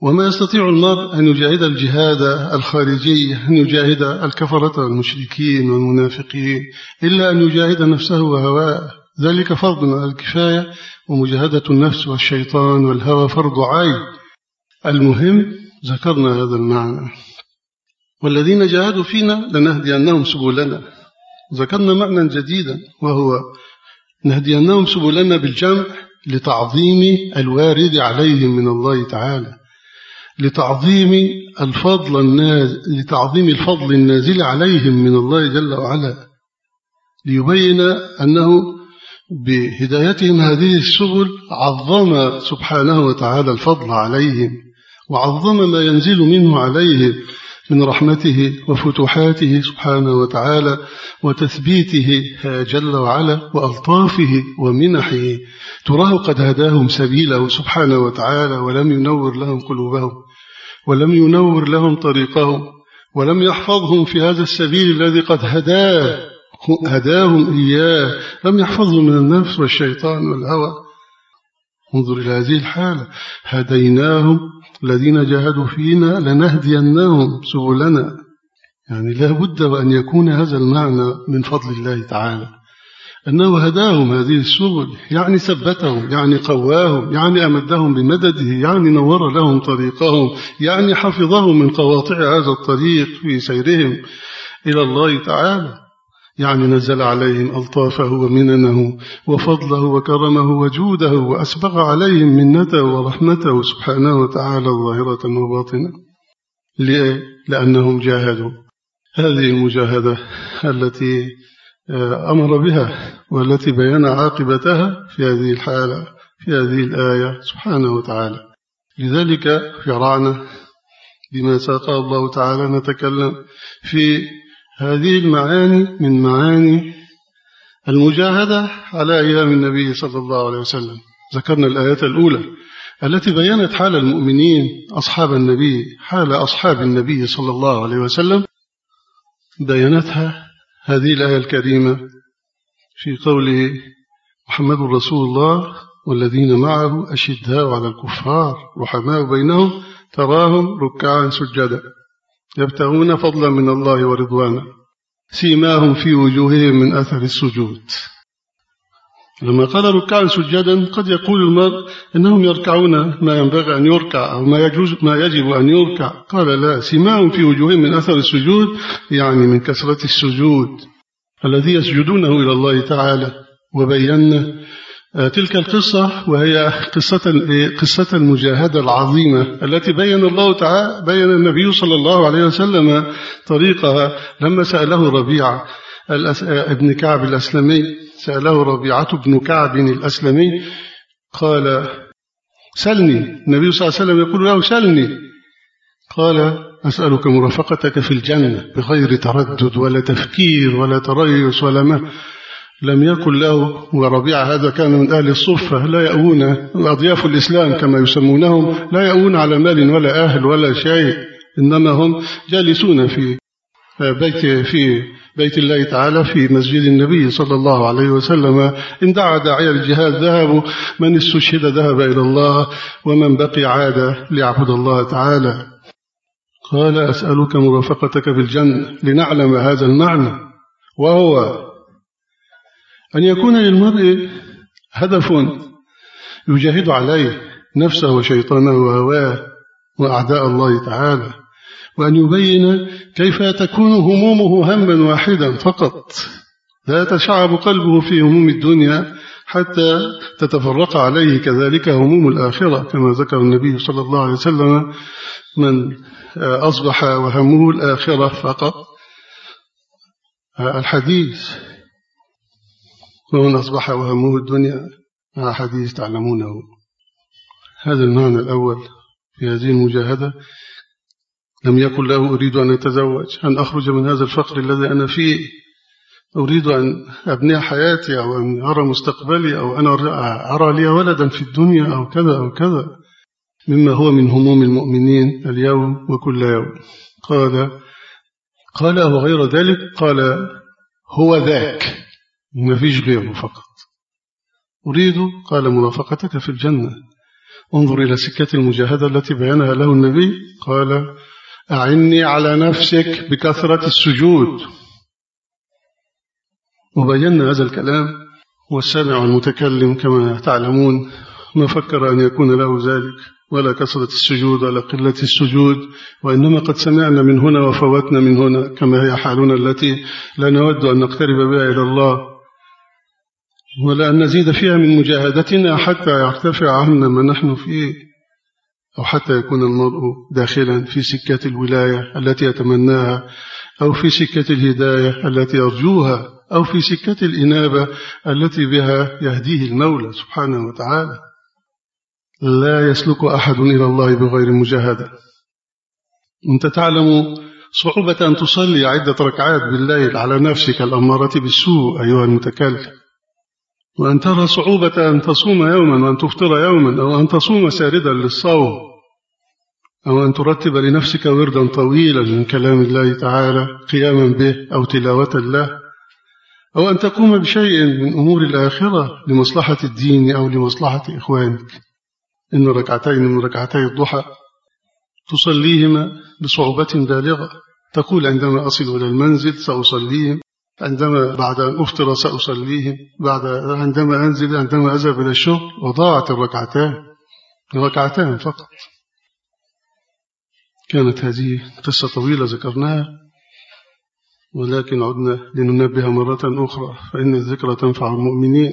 وما يستطيع المرء أن يجاهد الجهاد الخارجي أن يجاهد الكفرة والمشركين والمنافقين إلا أن يجاهد نفسه وهواه. ذلك فرض على الكفاية ومجاهدة النفس والشيطان والهوى فرض عين. المهم ذكرنا هذا المعنى. والذين جاهدوا فينا لنهدينهم سبلنا. ذكرنا معنى جديدا وهو نهدينهم سبلنا بالجمع لتعظيم الوارد عليهم من الله تعالى. لتعظيم الفضل النازل لتعظيم الفضل النازل عليهم من الله جل وعلا. ليبين أنه بهدايتهم هذه السبل عظم سبحانه وتعالى الفضل عليهم. وعظم ما ينزل منه عليهم من رحمته وفتوحاته سبحانه وتعالى وتثبيته جل وعلا وألطافه ومنحه. تراه قد هداهم سبيله سبحانه وتعالى ولم ينور لهم قلوبهم ولم ينور لهم طريقهم ولم يحفظهم في هذا السبيل الذي قد هداه هداهم إياه. لم يحفظهم من النفس والشيطان والهوى. انظر إلى هذه الحالة. هديناهم الذين جاهدوا فينا لنهدينهم سبلنا. يعني لا بد وأن يكون هذا المعنى من فضل الله تعالى. أنه هداهم هذه السبل يعني ثبتهم يعني قواهم يعني أمدهم بمدده يعني نور لهم طريقهم يعني حفظهم من قواطع هذا الطريق في سيرهم إلى الله تعالى. يعني نزل عليهم ألطافه ومننه وفضله وكرمه وجوده وأسبغ عليهم منته ورحمته سبحانه وتعالى ظاهرة وباطنة لأنهم جاهدوا. هذه المجاهدة التي آه، أمر بها والتي بيان عاقبتها في هذه الحالة في هذه الآية سبحانه وتعالى. لذلك شرعنا بما ساقه الله تعالى نتكلم في هذه المعاني من معاني المجاهدة على أيام النبي صلى الله عليه وسلم. ذكرنا الآية الأولى التي بينت حال المؤمنين أصحاب النبي حال أصحاب النبي صلى الله عليه وسلم. بينتها هذه الآية الكريمة في قوله محمد رسول الله والذين معه أشداء على الكفار رحماء بينهم تراهم ركعا سجدا. يبتغون فضلا من الله ورضوانا سيماهم في وجوههم من أثر السجود. لما قال ركعا سجدا قد يقول المرء إنهم يركعون ما ينبغي أن يركع أو ما, يجوز ما يجب أن يركع. قال لا سماهم في وجوههم من أثر السجود يعني من كثرة السجود الذي يسجدونه إلى الله تعالى وبينا تلك القصة وهي قصة قصة المجاهدة العظيمة التي بين الله تعالى بين النبي صلى الله عليه وسلم طريقها. لما سأله ربيعة ابن كعب الأسلمي سأله ربيعة بن كعب الأسلمي قال سلني. النبي صلى الله عليه وسلم يقول له سلني. قال أسألك مرافقتك في الجنة بغير تردد ولا تفكير ولا تريس ولا ما لم يكن له وربيع هذا كان من أهل الصفة لا يأوون أضياف الإسلام كما يسمونهم لا يأوون على مال ولا أهل ولا شيء إنما هم جالسون في بيت في بيت الله تعالى في مسجد النبي صلى الله عليه وسلم. إن دعا داعي الجهاد ذهبوا من استشهد ذهب إلى الله ومن بقي عاد ليعبد الله تعالى. قال أسألك مرافقتك في الجنة لنعلم هذا المعنى وهو أن يكون للمرء هدف يجاهد عليه نفسه وشيطانه وهواه وأعداء الله تعالى وأن يبين كيف تكون همومه هما واحدا فقط. لا يتشعب قلبه في هموم الدنيا حتى تتفرق عليه كذلك هموم الآخرة كما ذكر النبي صلى الله عليه وسلم من أصبح وهمه الآخرة فقط. الحديث ومن أصبح وهمه الدنيا حديث تعلمونه هذا المعنى الأول في هذه المجاهدة. لم يكن له أريد أن أتزوج أن أخرج من هذا الفقر الذي أنا فيه. أريد أن أبني حياتي أو أن أرى مستقبلي أو أن أرى لي ولدا في الدنيا أو كذا أو كذا. مما هو من هموم المؤمنين اليوم وكل يوم. قال قال وغير ذلك قال هو ذاك. ما فيش غيره فقط. أريد قال مرافقتك في الجنة انظر إلى سكة المجاهدة التي بينها له النبي قال أعني على نفسك بكثرة السجود. وبينا هذا الكلام والسامع المتكلم كما تعلمون ما فكر أن يكون له ذلك ولا كثرة السجود ولا قلة السجود وإنما قد سمعنا من هنا وفوتنا من هنا كما هي حالنا التي لا نود أن نقترب بها إلى الله. ولا أن نزيد فيها من مجاهدتنا حتى يرتفع عنا ما نحن فيه أو حتى يكون المرء داخلا في سكة الولاية التي يتمناها أو في سكة الهداية التي يرجوها أو في سكة الإنابة التي بها يهديه المولى سبحانه وتعالى. لا يسلك أحد إلى الله بغير مجاهدة. أنت تعلم صعوبة أن تصلي عدة ركعات بالليل على نفسك الأمارة بالسوء أيها المتكلم. وأن ترى صعوبة أن تصوم يوما وأن تفطر يوما أو أن تصوم ساردا للصوم أو أن ترتب لنفسك وردا طويلا من كلام الله تعالى قياما به أو تلاوة له أو أن تقوم بشيء من أمور الآخرة لمصلحة الدين أو لمصلحة إخوانك. إن ركعتين من ركعتي الضحى تصليهما بصعوبة بالغة. تقول عندما أصل إلى المنزل سأصليهم. عندما بعد أن أفطر سأصليهم بعد عندما أنزل عندما أذهب إلى الشغل وضاعت الركعتان. ركعتان فقط. كانت هذه قصة طويلة ذكرناها ولكن عدنا لننبه مرة أخرى فإن الذكرى تنفع المؤمنين.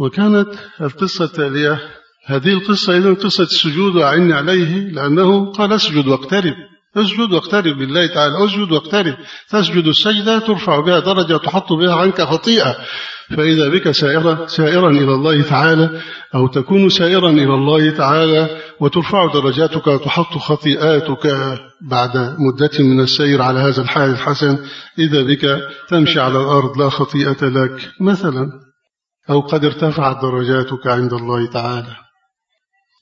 وكانت القصة التالية هذه القصة إذن قصة السجود وأعني عليه لأنه قال اسجد واقترب. اسجد واقترب لله تعالى. اسجد واقترب. تسجد السجدة ترفع بها درجة تحط بها عنك خطيئة. فإذا بك سائرا, سائرا إلى الله تعالى أو تكون سائرا إلى الله تعالى وترفع درجاتك وتحط خطيئاتك بعد مدة من السير على هذا الحال الحسن إذا بك تمشي على الأرض لا خطيئة لك مثلا. أو قد ارتفعت درجاتك عند الله تعالى.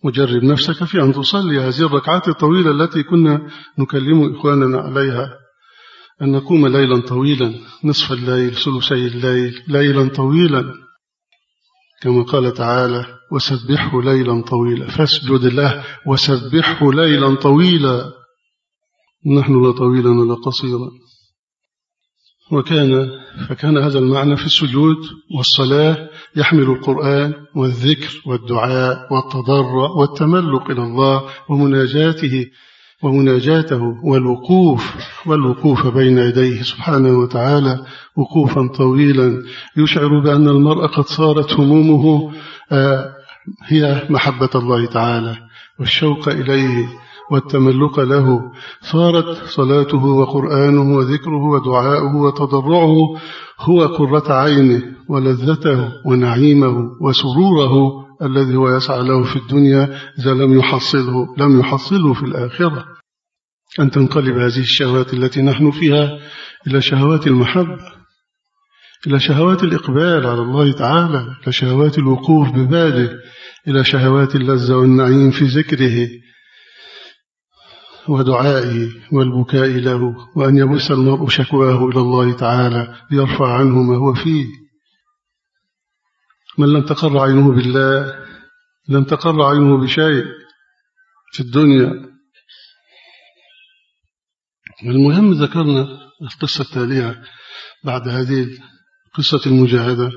وجرب نفسك في أن تصلي هذه الركعات الطويلة التي كنا نكلم إخواننا عليها. أن نقوم ليلا طويلا نصف الليل ثلثي الليل ليلا طويلا. كما قال تعالى وسبحه ليلا طويلا. فاسجد له وسبحه ليلا طويلا. نحن لا طويلا ولا قصيرا. وكان فكان هذا المعنى في السجود والصلاة يحمل القرآن والذكر والدعاء والتضرع والتملق إلى الله ومناجاته ومناجاته والوقوف والوقوف بين يديه سبحانه وتعالى وقوفا طويلا. يشعر بأن المرء قد صارت همومه آه، هي محبة الله تعالى والشوق إليه. والتملق له. صارت صلاته وقرآنه وذكره ودعاؤه وتضرعه هو قرة عينه ولذته ونعيمه وسروره الذي هو يسعى له في الدنيا إذا لم يحصله لم يحصله في الآخرة. أن تنقلب هذه الشهوات التي نحن فيها إلى شهوات المحبة إلى شهوات الإقبال على الله تعالى إلى شهوات الوقوف بباله إلى شهوات اللذة والنعيم في ذكره. ودعائه والبكاء له وأن يبث المرء شكواه إلى الله تعالى ليرفع عنه ما هو فيه. من لم تقر عينه بالله لم تقر عينه بشيء في الدنيا. المهم ذكرنا القصة التالية بعد هذه قصة المجاهدة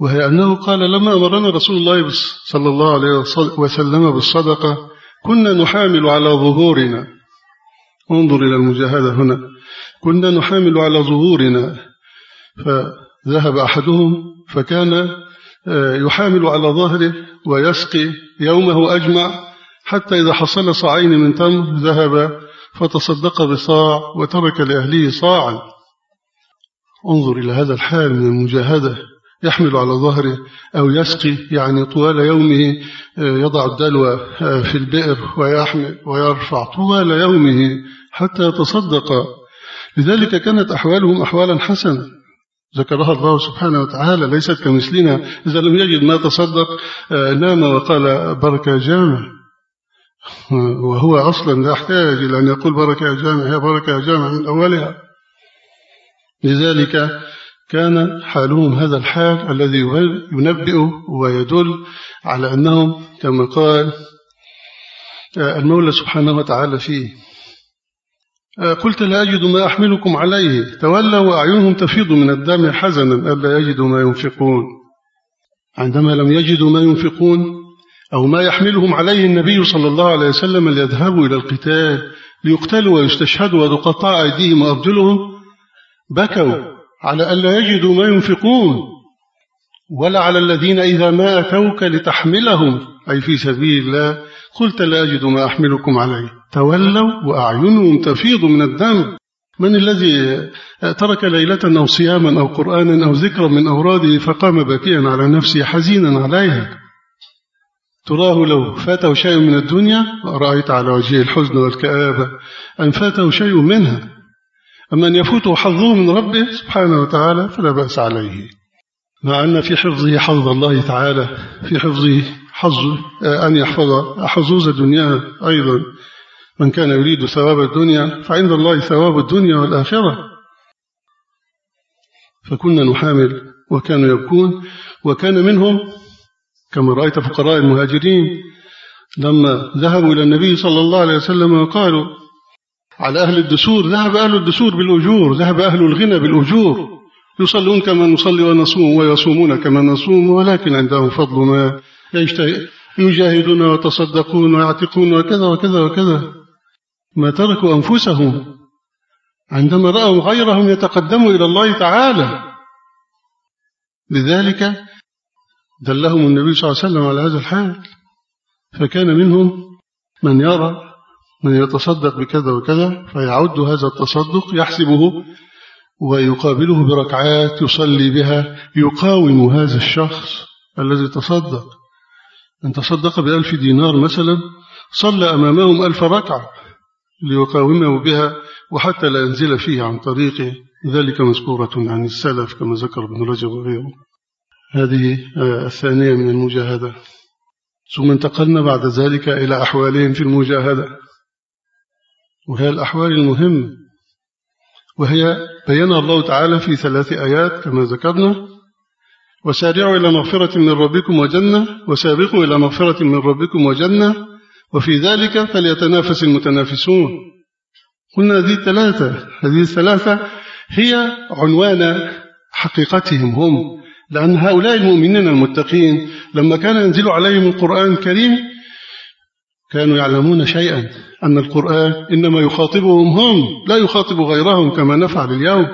وهي أنه قال لما أمرنا رسول الله صلى الله عليه وسلم بالصدقة كنا نحامل على ظهورنا انظر إلى المجاهدة هنا. كنا نحامل على ظهورنا. فذهب أحدهم فكان آه، يحامل على ظهره ويسقي يومه أجمع حتى إذا حصل صاعين من تمر ذهب فتصدق بصاع وترك لأهله صاعا. انظر إلى هذا الحال من المجاهدة. يحمل على ظهره أو يسقي يعني طوال يومه آه، يضع الدلوى آه، في البئر ويحمل ويرفع طوال يومه حتى يتصدق. لذلك كانت أحوالهم أحوالا حسنة. ذكرها الله سبحانه وتعالى ليست كمثلنا إذا لم يجد ما تصدق آه، نام وقال بركة جامع. وهو أصلا لا يحتاج إلى أن يقول بركة جامع هي بركة جامع من أولها. لذلك كان حالهم هذا الحال الذي ينبئ ويدل على أنهم كما قال آه، المولى سبحانه وتعالى فيه. آه، قلت لا أجد ما أحملكم عليه تولوا وأعينهم تفيض من الدم حزنا ألا يجدوا ما ينفقون. عندما لم يجدوا ما ينفقون أو ما يحملهم عليه النبي صلى الله عليه وسلم ليذهبوا إلى القتال ليقتلوا ويستشهدوا وتقطع أيديهم وأرجلهم بكوا. على ألا يجدوا ما ينفقون ولا على الذين إذا ما أتوك لتحملهم. أي في سبيل الله قلت لا أجد ما أحملكم عليه. تولوا وأعينهم تفيض من الدم. من الذي ترك ليلة أو صياما أو قرآنا أو ذكرا من أوراده فقام باكيا على نفسه حزينا عليها. تراه لو فاته شيء من الدنيا رأيت على وجهه الحزن والكآبة أن فاته شيء منها. أما أن يفوته حظه من ربه سبحانه وتعالى فلا بأس عليه. مع أن في حفظه حظ الله تعالى في حفظه حظ أن يحفظ حظوظ الدنيا أيضا. من كان يريد ثواب الدنيا فعند الله ثواب الدنيا والآخرة. فكنا نحامل وكانوا يبكون وكان منهم كما رأيت فقراء المهاجرين لما ذهبوا إلى النبي صلى الله عليه وسلم وقالوا على أهل الدسور. ذهب أهل الدسور بالأجور ذهب أهل الغنى بالأجور. يصلون كما نصلي ونصوم ويصومون كما نصوم ولكن عندهم فضل ما يجاهدون ويتصدقون ويعتقون وكذا وكذا وكذا. ما تركوا أنفسهم. عندما رأوا غيرهم يتقدموا إلى الله تعالى. لذلك دلهم النبي صلى الله عليه وسلم على هذا الحال. فكان منهم من يرى من يتصدق بكذا وكذا فيعد هذا التصدق يحسبه ويقابله بركعات يصلي بها يقاوم هذا الشخص الذي تصدق. أن تصدق بألف دينار مثلا صلى أمامهم ألف ركعة ليقاومه بها وحتى لا ينزل فيه عن طريقه. ذلك مذكورة عن السلف كما ذكر ابن رجب وغيره. هذه آه، الثانية من المجاهدة. ثم انتقلنا بعد ذلك إلى أحوالهم في المجاهدة. وهي الأحوال المهمة. وهي بينها الله تعالى في ثلاث آيات كما ذكرنا وسارعوا إلى مغفرة من ربكم وجنة وسابقوا إلى مغفرة من ربكم وجنة وفي ذلك فليتنافس المتنافسون. قلنا هذه الثلاثة هذه الثلاثة هي عنوان حقيقتهم هم لأن هؤلاء المؤمنين المتقين لما كان ينزل عليهم القرآن الكريم كانوا يعلمون شيئا. أن القرآن إنما يخاطبهم هم لا يخاطب غيرهم كما نفعل اليوم.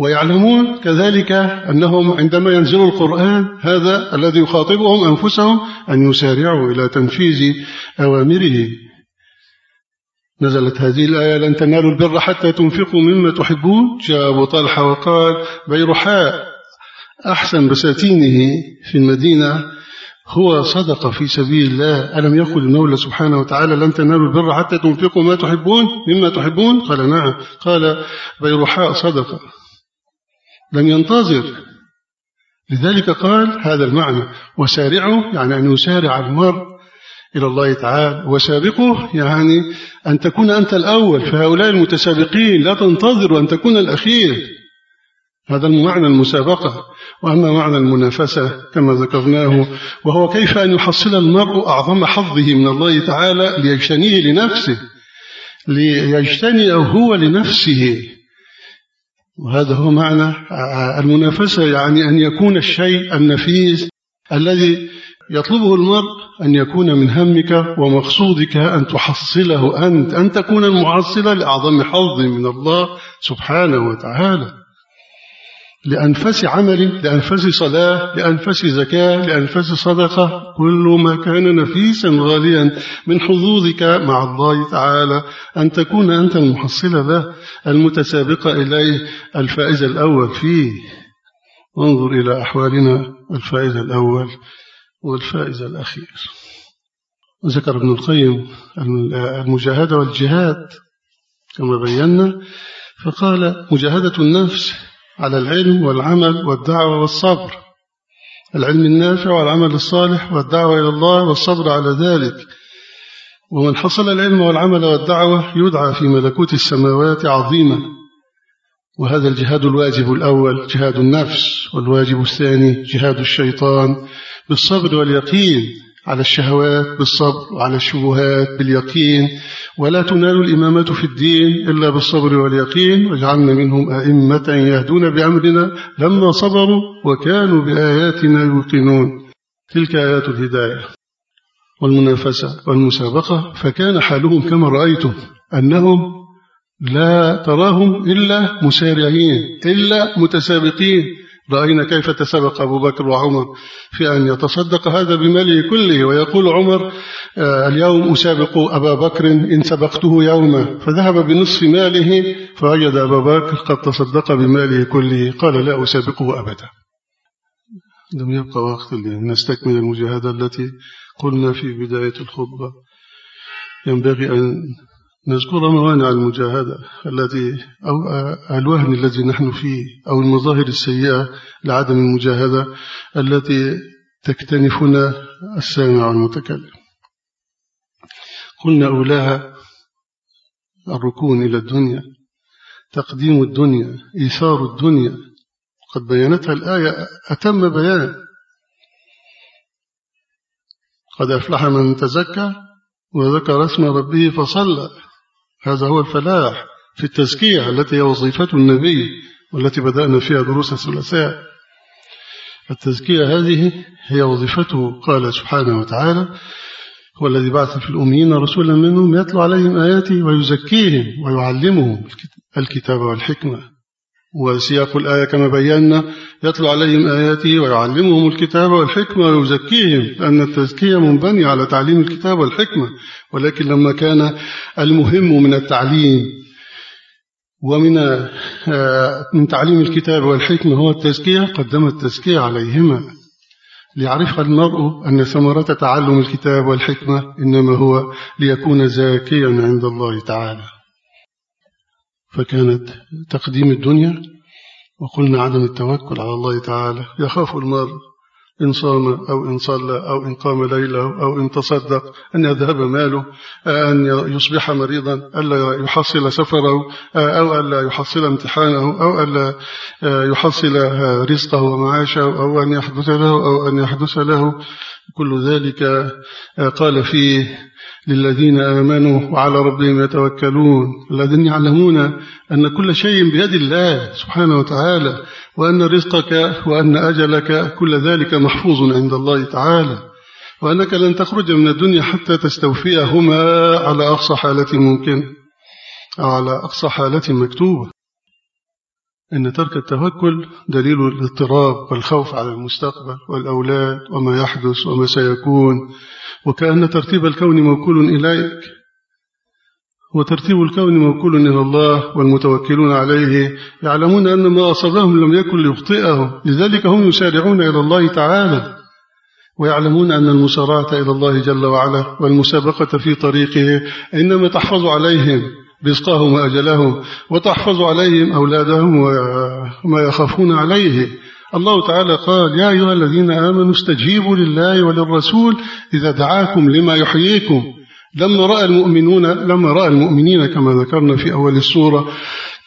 ويعلمون كذلك أنهم عندما ينزل القرآن هذا الذي يخاطبهم أنفسهم أن يسارعوا إلى تنفيذ أوامره. نزلت هذه الآية لن تنالوا البر حتى تنفقوا مما تحبون. جاء أبو طلحة وقال بيرحاء أحسن بساتينه في المدينة هو صدق في سبيل الله. ألم يقل المولى سبحانه وتعالى لن تنالوا البر حتى تنفقوا ما تحبون مما تحبون؟ قال نعم. قال بيرحاء صدق. لم ينتظر. لذلك قال هذا المعنى وسارعوا يعني أن يسارع المرء إلى الله تعالى. وسابقه يعني أن تكون أنت الأول. فهؤلاء المتسابقين لا تنتظر أن تكون الأخير. هذا معنى المسابقة وأما معنى المنافسة كما ذكرناه وهو كيف أن يحصل المرء أعظم حظه من الله تعالى ليجتنيه لنفسه ليجتنيه هو لنفسه. وهذا هو معنى المنافسة يعني أن يكون الشيء النفيس الذي يطلبه المرء أن يكون من همك ومقصودك أن تحصله أنت أن تكون المحصلة لأعظم حظ من الله سبحانه وتعالى. لأنفس عمل لأنفس صلاة لأنفس زكاة لأنفس صدقة. كل ما كان نفيسا غاليا من حظوظك مع الله تعالى. أن تكون أنت المحصلة له المتسابقة إليه. الفائز الأول فيه. وانظر إلى أحوالنا. الفائز الأول والفائز الأخير. ذكر ابن القيم المجاهدة والجهاد كما بينا. فقال مجاهدة النفس على العلم والعمل والدعوة والصبر. العلم النافع والعمل الصالح والدعوة إلى الله والصبر على ذلك. ومن حصل العلم والعمل والدعوة يدعى في ملكوت السماوات عظيما. وهذا الجهاد الواجب الأول جهاد النفس والواجب الثاني جهاد الشيطان بالصبر واليقين. على الشهوات بالصبر وعلى الشبهات باليقين. ولا تنال الإمامة في الدين إلا بالصبر واليقين. واجعلنا منهم أئمة يهدون بأمرنا لما صبروا وكانوا بآياتنا يوقنون. تلك آيات الهداية والمنافسة والمسابقة. فكان حالهم كما رأيتم أنهم لا تراهم إلا مسارعين إلا متسابقين. رأينا كيف تسبق أبو بكر وعمر في أن يتصدق هذا بماله كله؟ ويقول عمر آه، اليوم أسابق أبا بكر إن سبقته يوما فذهب بنصف ماله فوجد أبا بكر قد تصدق بماله كله. قال لا أسابقه أبدا. لم يبقى وقت لنستكمل المجاهدة التي قلنا في بداية الخطبة. ينبغي أن نذكر موانع المجاهدة التي أو الوهن الذي نحن فيه أو المظاهر السيئة لعدم المجاهدة التي تكتنفنا السامع والمتكلم. قلنا أولاها الركون إلى الدنيا تقديم الدنيا إيثار الدنيا. قد بينتها الآية أتم بيان. قد أفلح من تزكى وذكر اسم ربه فصلى. هذا هو الفلاح في التزكية التي هي وظيفة النبي والتي بدأنا فيها دروس الثلاثاء. التزكية هذه هي وظيفته قال سبحانه وتعالى هو الذي بعث في الأميين رسولا منهم يتلو عليهم آياته ويزكيهم ويعلمهم الكتاب والحكمة. وسياق الآية كما بينا يتلو عليهم آياته ويعلمهم الكتاب والحكمة ويزكيهم لأن التزكية منبني على تعليم الكتاب والحكمة. ولكن لما كان المهم من التعليم ومن آه، من تعليم الكتاب والحكمة هو التزكية قدم التزكية عليهما. ليعرف المرء أن ثمرة تعلم الكتاب والحكمة إنما هو ليكون زاكيا عند الله تعالى. فكانت تقديم الدنيا وقلنا عدم التوكل على الله تعالى. يخاف المرء إن صام أو إن صلى أو إن قام ليلة أو إن تصدق أن يذهب ماله أن يصبح مريضا ألا يحصل سفره أو ألا يحصل امتحانه أو ألا يحصل رزقه ومعاشه أو أن يحدث له أو أن يحدث له. كل ذلك قال فيه للذين آمنوا وعلى ربهم يتوكلون الذين يعلمون أن كل شيء بيد الله سبحانه وتعالى وأن رزقك وأن أجلك كل ذلك محفوظ عند الله تعالى وأنك لن تخرج من الدنيا حتى تستوفيهما على أقصى حالة ممكن أو على أقصى حالة مكتوبة. أن ترك التوكل دليل الاضطراب والخوف على المستقبل والأولاد وما يحدث وما سيكون. وكأن ترتيب الكون موكول إليك. وترتيب الكون موكول إلى الله والمتوكلون عليه يعلمون أن ما أصابهم لم يكن ليخطئهم لذلك هم يسارعون إلى الله تعالى. ويعلمون أن المسارعة إلى الله جل وعلا والمسابقة في طريقه إنما تحفظ عليهم رزقهم وأجلهم وتحفظ عليهم أولادهم وما يخافون عليه. الله تعالى قال يا أيها الذين آمنوا استجيبوا لله وللرسول إذا دعاكم لما يحييكم. لما رأى المؤمنون لما رأى المؤمنين كما ذكرنا في أول السورة.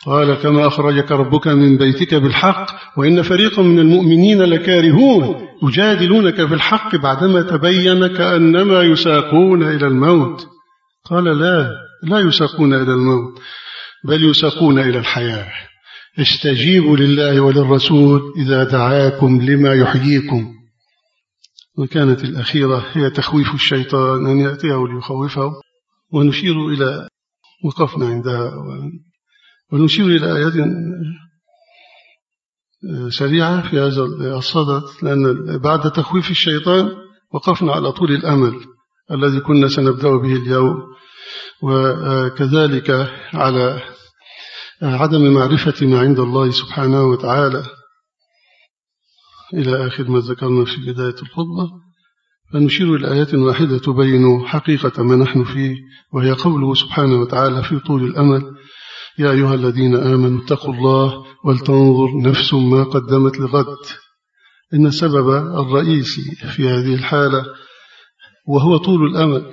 قال كما أخرجك ربك من بيتك بالحق وإن فريقا من المؤمنين لكارهون يجادلونك في الحق بعدما تبين كأنما يساقون إلى الموت. قال لا لا يساقون إلى الموت بل يساقون إلى الحياة. استجيبوا لله وللرسول إذا دعاكم لما يحييكم. وكانت الأخيرة هي تخويف الشيطان أن يأتيه ليخوفه. ونشير إلى وقفنا عندها ونشير إلى آيات سريعة في هذا الصدد لأن بعد تخويف الشيطان وقفنا على طول الأمل الذي كنا سنبدأ به اليوم. وكذلك على عدم معرفة ما عند الله سبحانه وتعالى. إلى آخر ما ذكرنا في بداية الخطبة فنشير إلى آيات واحدة تبين حقيقة ما نحن فيه وهي قوله سبحانه وتعالى في طول الأمل يا أيها الذين آمنوا اتقوا الله ولتنظر نفس ما قدمت لغد. إن السبب الرئيسي في هذه الحالة وهو طول الأمل.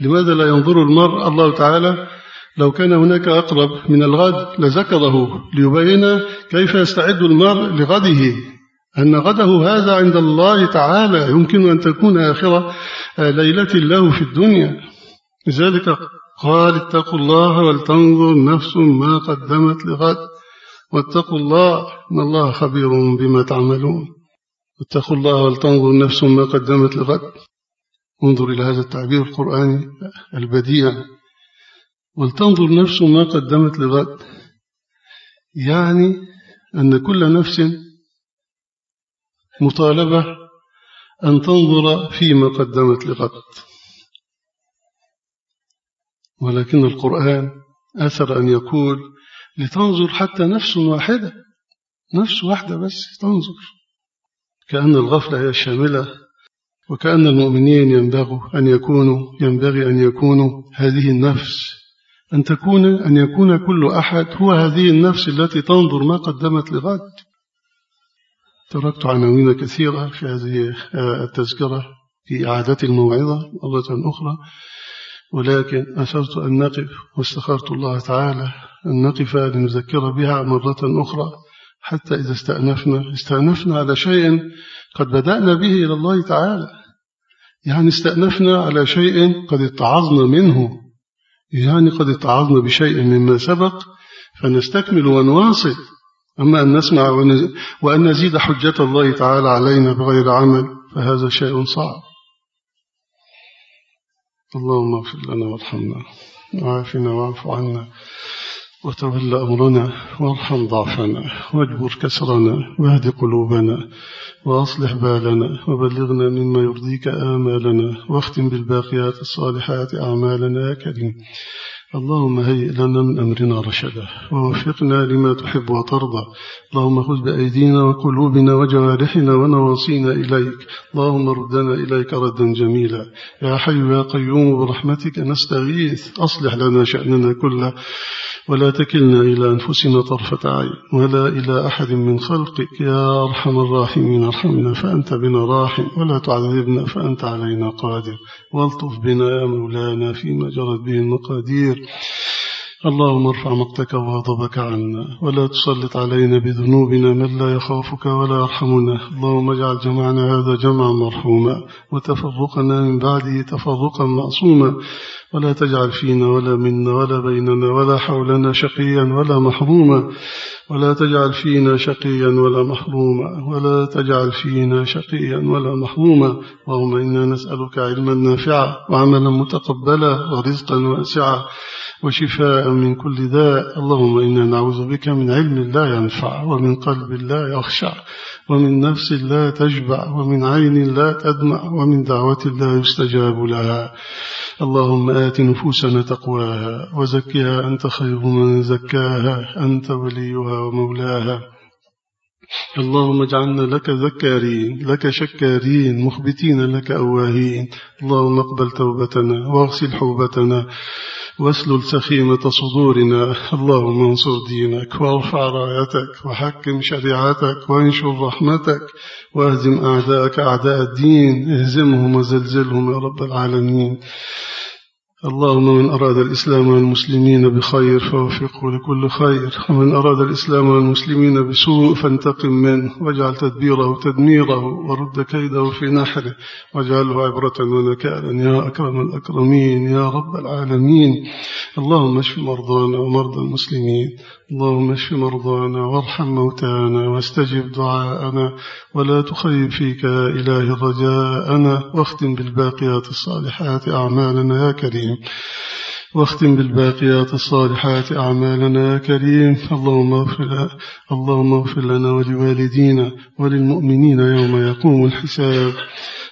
لماذا لا ينظر المرء الله تعالى لو كان هناك أقرب من الغد لذكره ليبين كيف يستعد المرء لغده. أن غده هذا عند الله تعالى يمكن أن تكون آخرة ليلة له في الدنيا. لذلك قال اتقوا الله ولتنظر نفس ما قدمت لغد. واتقوا الله إن الله خبير بما تعملون. اتقوا الله ولتنظر نفس ما قدمت لغد. انظر إلى هذا التعبير القرآني البديع. ولتنظر نفس ما قدمت لغد. يعني أن كل نفس مطالبة أن تنظر فيما قدمت لغد. ولكن القرآن أثر أن يقول لتنظر حتى نفس واحدة. نفس واحدة بس تنظر. كأن الغفلة هي الشاملة وكأن المؤمنين ينبغوا أن يكونوا ينبغي أن يكونوا هذه النفس. أن تكون أن يكون كل أحد هو هذه النفس التي تنظر ما قدمت لغد. تركت عناوين كثيرة في هذه التذكرة في إعادة الموعظة مرة أخرى. ولكن أثرت أن نقف واستخرت الله تعالى أن نقف لنذكر بها مرة أخرى. حتى إذا استأنفنا استأنفنا على شيء قد بدأنا به إلى الله تعالى. يعني استأنفنا على شيء قد اتعظنا منه. يعني قد اتعظنا بشيء مما سبق فنستكمل ونواصل. أما أن نسمع وأن نزيد حجة الله تعالى علينا بغير عمل فهذا شيء صعب. اللهم اغفر لنا وارحمنا. وعافنا واعف عنا. وتول أمرنا وارحم ضعفنا واجبر كسرنا واهد قلوبنا وأصلح بالنا وبلغنا مما يرضيك آمالنا واختم بالباقيات الصالحات أعمالنا يا كريم. اللهم هيئ لنا من أمرنا رشدا. ووفقنا لما تحب وترضى. اللهم خذ بأيدينا وقلوبنا وجوارحنا ونواصينا إليك. اللهم ردنا إليك ردا جميلا. يا حي يا قيوم برحمتك نستغيث. أصلح لنا شأننا كله. ولا تكلنا إلى أنفسنا طرفة عين. ولا إلى أحد من خلقك. يا أرحم الراحمين ارحمنا فأنت بنا راحم. ولا تعذبنا فأنت علينا قادر. والطف بنا يا مولانا فيما جرت به المقادير. اللهم ارفع مقتك وغضبك عنا ولا تسلط علينا بذنوبنا من لا يخافك ولا يرحمنا. اللهم اجعل جمعنا هذا جمعا مرحوما وتفرقنا من بعده تفرقا معصوما. ولا تجعل فينا ولا منا ولا بيننا ولا حولنا شقيا ولا محروما. ولا تجعل فينا شقيا ولا محروما ولا تجعل فينا شقيا ولا محروما. اللهم إنا نسألك علما نافعا وعملا متقبلا ورزقا واسعا وشفاء من كل داء. اللهم إنا نعوذ بك من علم لا ينفع ومن قلب لا يخشع ومن نفس لا تشبع ومن عين لا تدمع ومن دعوة لا يستجاب لها. اللهم آت نفوسنا تقواها وزكها أنت خير من زكاها أنت وليها ومولاها. اللهم اجعلنا لك ذكارين لك شكارين مخبتين لك أواهين. اللهم اقبل توبتنا واغسل حوبتنا. واسلل سخيمة صدورنا اللهم انصر دينك وارفع رايتك وحكم شريعتك وانشر رحمتك واهزم أعداءك أعداء الدين. اهزمهم وزلزلهم يا رب العالمين. اللهم من أراد الإسلام والمسلمين بخير فوفقه لكل خير ومن أراد الإسلام والمسلمين بسوء فانتقم منه واجعل تدبيره تدميره ورد كيده في نحره واجعله عبرة ونكالا يا أكرم الأكرمين يا رب العالمين. اللهم اشف مرضانا ومرضى المسلمين. اللهم اشف مرضانا وارحم موتانا واستجب دعاءنا ولا تخيب فيك يا إله رجاءنا واختم بالباقيات الصالحات أعمالنا يا كريم. واختم بالباقيات الصالحات أعمالنا يا كريم. اللهم اغفر اللهم اغفر لنا ولوالدينا وللمؤمنين يوم يقوم الحساب.